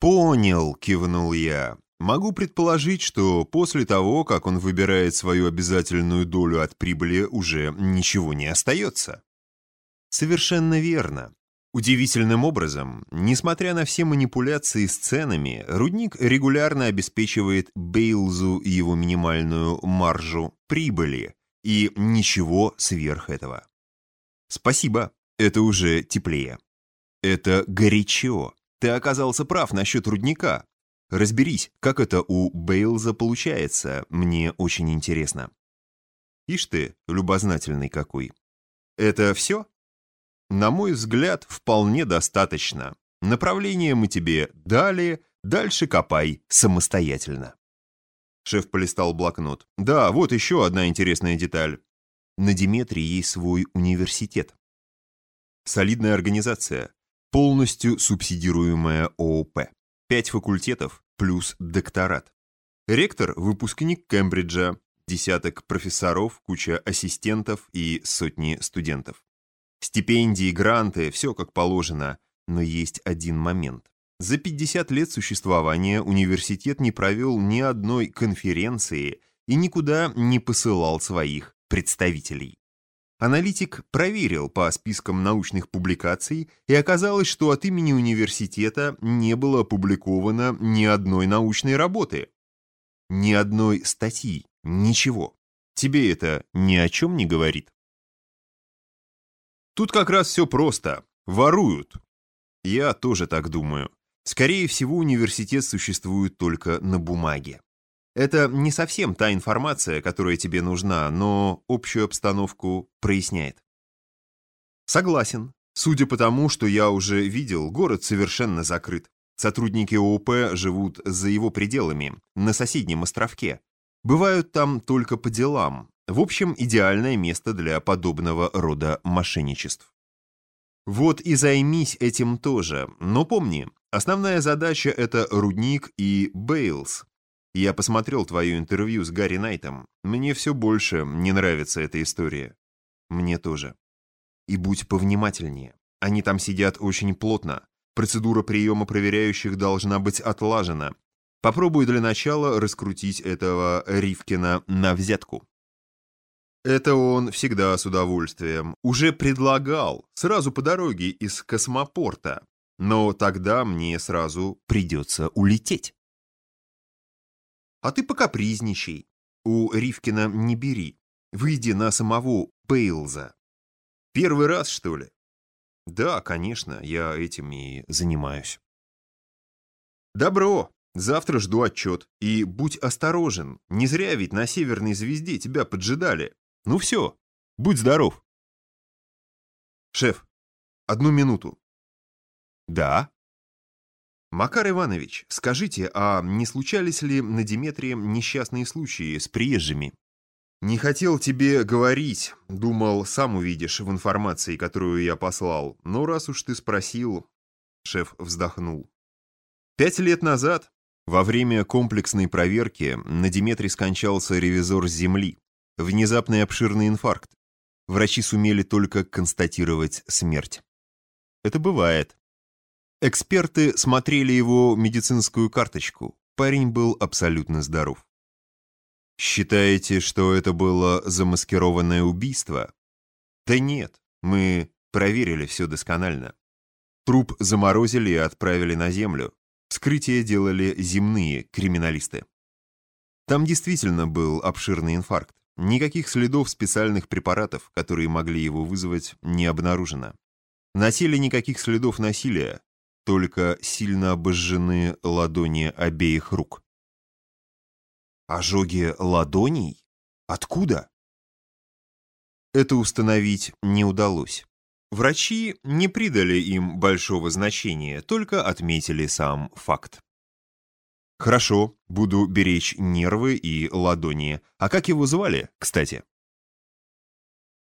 «Понял», — кивнул я. «Могу предположить, что после того, как он выбирает свою обязательную долю от прибыли, уже ничего не остается». «Совершенно верно. Удивительным образом, несмотря на все манипуляции с ценами, рудник регулярно обеспечивает Бейлзу его минимальную маржу прибыли, и ничего сверх этого. Спасибо, это уже теплее. Это горячо. Ты оказался прав насчет рудника. Разберись, как это у Бейлза получается, мне очень интересно. Ишь ты, любознательный какой. Это все? На мой взгляд, вполне достаточно. Направление мы тебе дали, дальше копай самостоятельно. Шеф полистал блокнот. Да, вот еще одна интересная деталь. На Диметре есть свой университет. Солидная организация, полностью субсидируемая ООП. Пять факультетов плюс докторат. Ректор – выпускник Кембриджа, десяток профессоров, куча ассистентов и сотни студентов. Стипендии, гранты, все как положено. Но есть один момент. За 50 лет существования университет не провел ни одной конференции и никуда не посылал своих представителей. Аналитик проверил по спискам научных публикаций, и оказалось, что от имени университета не было опубликовано ни одной научной работы. Ни одной статьи, ничего. Тебе это ни о чем не говорит? Тут как раз все просто. Воруют. Я тоже так думаю. Скорее всего, университет существует только на бумаге. Это не совсем та информация, которая тебе нужна, но общую обстановку проясняет. Согласен. Судя по тому, что я уже видел, город совершенно закрыт. Сотрудники ООП живут за его пределами, на соседнем островке. Бывают там только по делам, в общем, идеальное место для подобного рода мошенничеств. Вот и займись этим тоже, но помни, основная задача — это Рудник и Бейлс. Я посмотрел твое интервью с Гарри Найтом. Мне все больше не нравится эта история. Мне тоже. И будь повнимательнее. Они там сидят очень плотно. Процедура приема проверяющих должна быть отлажена. Попробуй для начала раскрутить этого Ривкина на взятку. Это он всегда с удовольствием. Уже предлагал, сразу по дороге из космопорта. Но тогда мне сразу придется улететь. А ты покапризничай. У Ривкина не бери. Выйди на самого Бейлза. Первый раз, что ли? Да, конечно, я этим и занимаюсь. Добро. Завтра жду отчет. И будь осторожен. Не зря ведь на Северной Звезде тебя поджидали. Ну все, будь здоров. Шеф, одну минуту. Да. Макар Иванович, скажите, а не случались ли на Диметре несчастные случаи с приезжими? Не хотел тебе говорить, думал, сам увидишь в информации, которую я послал, но раз уж ты спросил, шеф вздохнул. Пять лет назад, во время комплексной проверки, на Диметре скончался ревизор Земли. Внезапный обширный инфаркт. Врачи сумели только констатировать смерть. Это бывает. Эксперты смотрели его медицинскую карточку. Парень был абсолютно здоров. Считаете, что это было замаскированное убийство? Да нет, мы проверили все досконально. Труп заморозили и отправили на землю. Вскрытие делали земные криминалисты. Там действительно был обширный инфаркт. Никаких следов специальных препаратов, которые могли его вызвать, не обнаружено. На теле никаких следов насилия, только сильно обожжены ладони обеих рук. Ожоги ладоней? Откуда? Это установить не удалось. Врачи не придали им большого значения, только отметили сам факт. Хорошо, буду беречь нервы и ладони. А как его звали, кстати?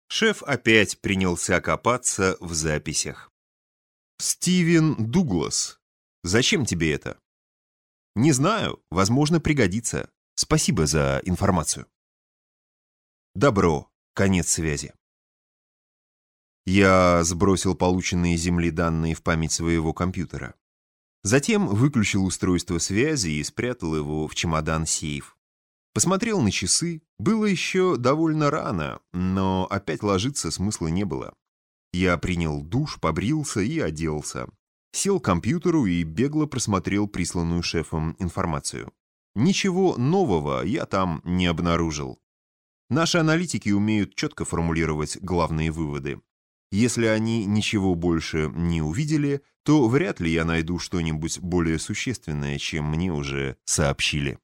Шеф опять принялся копаться в записях. Стивен Дуглас. Зачем тебе это? Не знаю, возможно, пригодится. Спасибо за информацию. Добро. Конец связи. Я сбросил полученные Земли данные в память своего компьютера. Затем выключил устройство связи и спрятал его в чемодан-сейф. Посмотрел на часы. Было еще довольно рано, но опять ложиться смысла не было. Я принял душ, побрился и оделся. Сел к компьютеру и бегло просмотрел присланную шефом информацию. Ничего нового я там не обнаружил. Наши аналитики умеют четко формулировать главные выводы. Если они ничего больше не увидели, то вряд ли я найду что-нибудь более существенное, чем мне уже сообщили.